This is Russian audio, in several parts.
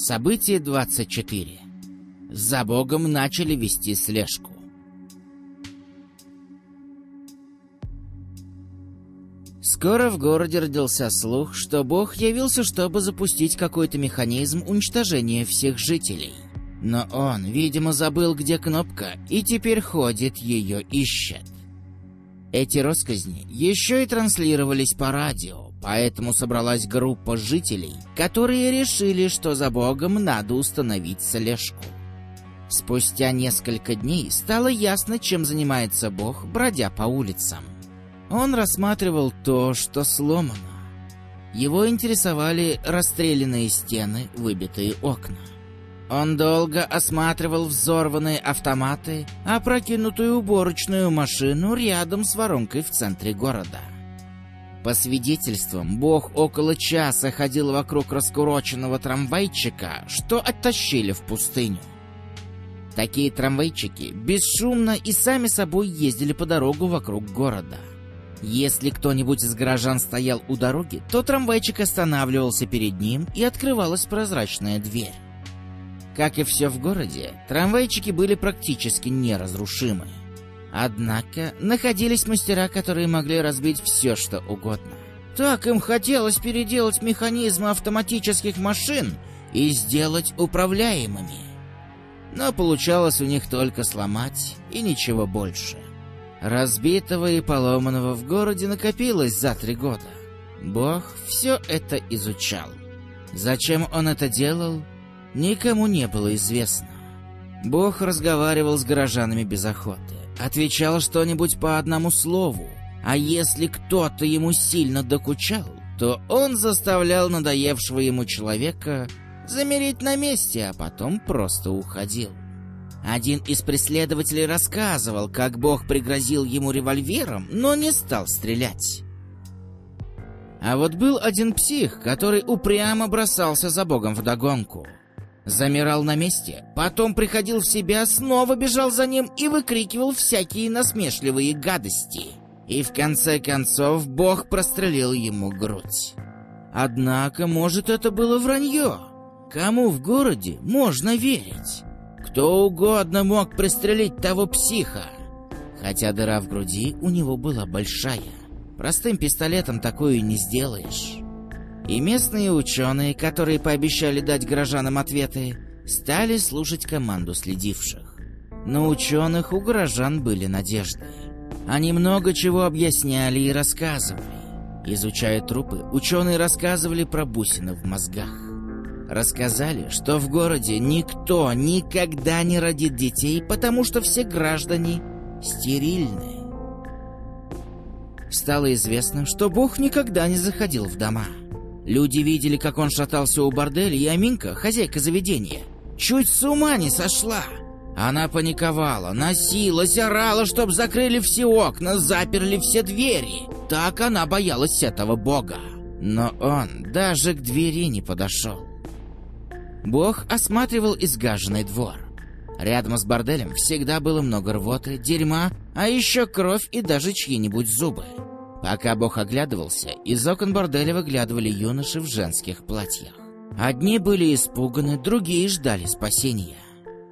Событие 24. За Богом начали вести слежку. Скоро в городе родился слух, что Бог явился, чтобы запустить какой-то механизм уничтожения всех жителей. Но он, видимо, забыл, где кнопка, и теперь ходит, ее ищет. Эти россказни еще и транслировались по радио, поэтому собралась группа жителей, которые решили, что за Богом надо установить слежку. Спустя несколько дней стало ясно, чем занимается Бог, бродя по улицам. Он рассматривал то, что сломано. Его интересовали расстрелянные стены, выбитые окна. Он долго осматривал взорванные автоматы, опрокинутую уборочную машину рядом с воронкой в центре города. По свидетельствам, Бог около часа ходил вокруг раскуроченного трамвайчика, что оттащили в пустыню. Такие трамвайчики бесшумно и сами собой ездили по дорогу вокруг города. Если кто-нибудь из горожан стоял у дороги, то трамвайчик останавливался перед ним и открывалась прозрачная дверь. Как и все в городе, трамвайчики были практически неразрушимы. Однако находились мастера, которые могли разбить все, что угодно. Так им хотелось переделать механизмы автоматических машин и сделать управляемыми. Но получалось у них только сломать и ничего больше. Разбитого и поломанного в городе накопилось за три года. Бог все это изучал. Зачем он это делал, никому не было известно. Бог разговаривал с горожанами без охоты, отвечал что-нибудь по одному слову, а если кто-то ему сильно докучал, то он заставлял надоевшего ему человека замереть на месте, а потом просто уходил. Один из преследователей рассказывал, как Бог пригрозил ему револьвером, но не стал стрелять. А вот был один псих, который упрямо бросался за Богом вдогонку. Замирал на месте, потом приходил в себя, снова бежал за ним и выкрикивал всякие насмешливые гадости. И в конце концов Бог прострелил ему грудь. Однако, может, это было вранье? Кому в городе можно верить? Кто угодно мог пристрелить того психа. Хотя дыра в груди у него была большая. Простым пистолетом такую не сделаешь. И местные ученые, которые пообещали дать горожанам ответы, стали слушать команду следивших. На ученых у горожан были надежды. Они много чего объясняли и рассказывали. Изучая трупы, ученые рассказывали про бусины в мозгах. Рассказали, что в городе никто никогда не родит детей, потому что все граждане стерильны. Стало известно, что Бог никогда не заходил в дома. Люди видели, как он шатался у борделя, и Аминка, хозяйка заведения, чуть с ума не сошла. Она паниковала, носилась, орала, чтоб закрыли все окна, заперли все двери. Так она боялась этого бога. Но он даже к двери не подошел. Бог осматривал изгаженный двор. Рядом с борделем всегда было много рвоты, дерьма, а еще кровь и даже чьи-нибудь зубы. Пока Бог оглядывался, из окон борделя выглядывали юноши в женских платьях. Одни были испуганы, другие ждали спасения.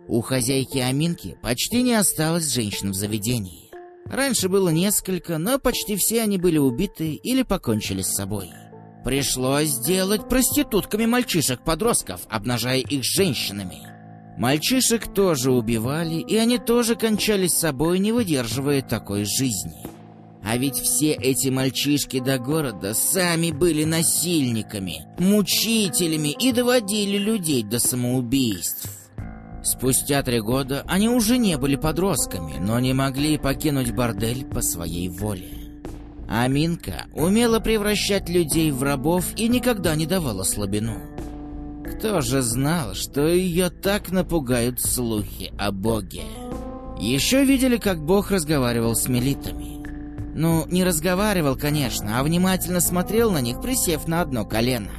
У хозяйки Аминки почти не осталось женщин в заведении. Раньше было несколько, но почти все они были убиты или покончили с собой. Пришлось сделать проститутками мальчишек-подростков, обнажая их женщинами. Мальчишек тоже убивали, и они тоже кончались с собой, не выдерживая такой жизни. А ведь все эти мальчишки до города сами были насильниками, мучителями и доводили людей до самоубийств. Спустя три года они уже не были подростками, но не могли покинуть бордель по своей воле. Аминка умела превращать людей в рабов и никогда не давала слабину. Кто же знал, что ее так напугают слухи о Боге? Еще видели, как Бог разговаривал с мелитами. Ну, не разговаривал, конечно, а внимательно смотрел на них, присев на одно колено.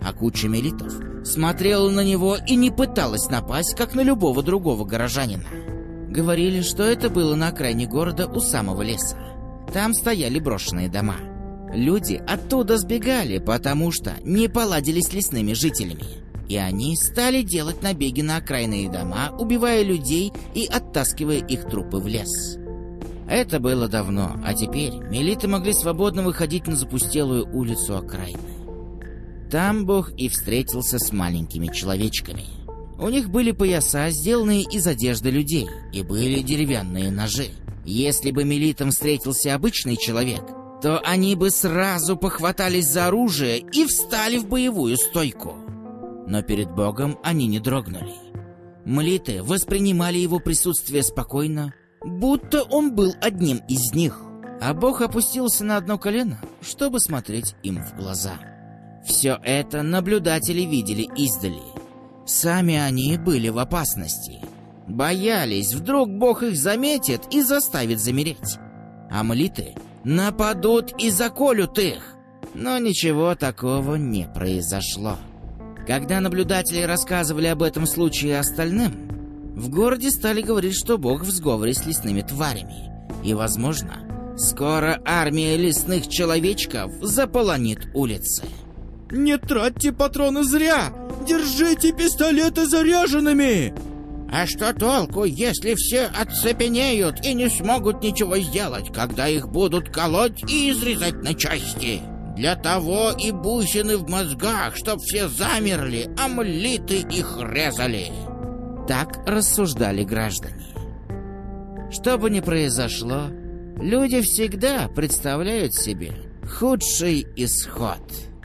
А куча мелитов смотрела на него и не пыталась напасть, как на любого другого горожанина. Говорили, что это было на окраине города у самого леса. Там стояли брошенные дома. Люди оттуда сбегали, потому что не поладили с лесными жителями. и они стали делать набеги на окраинные дома, убивая людей и оттаскивая их трупы в лес. Это было давно, а теперь милиты могли свободно выходить на запустелую улицу окраины. Там Бог и встретился с маленькими человечками. У них были пояса, сделанные из одежды людей, и были деревянные ножи. Если бы милитам встретился обычный человек, то они бы сразу похватались за оружие и встали в боевую стойку. Но перед Богом они не дрогнули. Млиты воспринимали его присутствие спокойно, будто он был одним из них. А Бог опустился на одно колено, чтобы смотреть им в глаза. Все это наблюдатели видели издали. Сами они были в опасности. Боялись, вдруг Бог их заметит и заставит замереть. А млиты нападут и заколют их. Но ничего такого не произошло. Когда наблюдатели рассказывали об этом случае остальным, в городе стали говорить, что Бог в сговоре с лесными тварями. И, возможно, скоро армия лесных человечков заполонит улицы. «Не тратьте патроны зря! Держите пистолеты заряженными!» «А что толку, если все оцепенеют и не смогут ничего сделать, когда их будут колоть и изрезать на части?» Для того и бусины в мозгах, чтоб все замерли, а млиты их резали. Так рассуждали граждане. Что бы ни произошло, люди всегда представляют себе худший исход –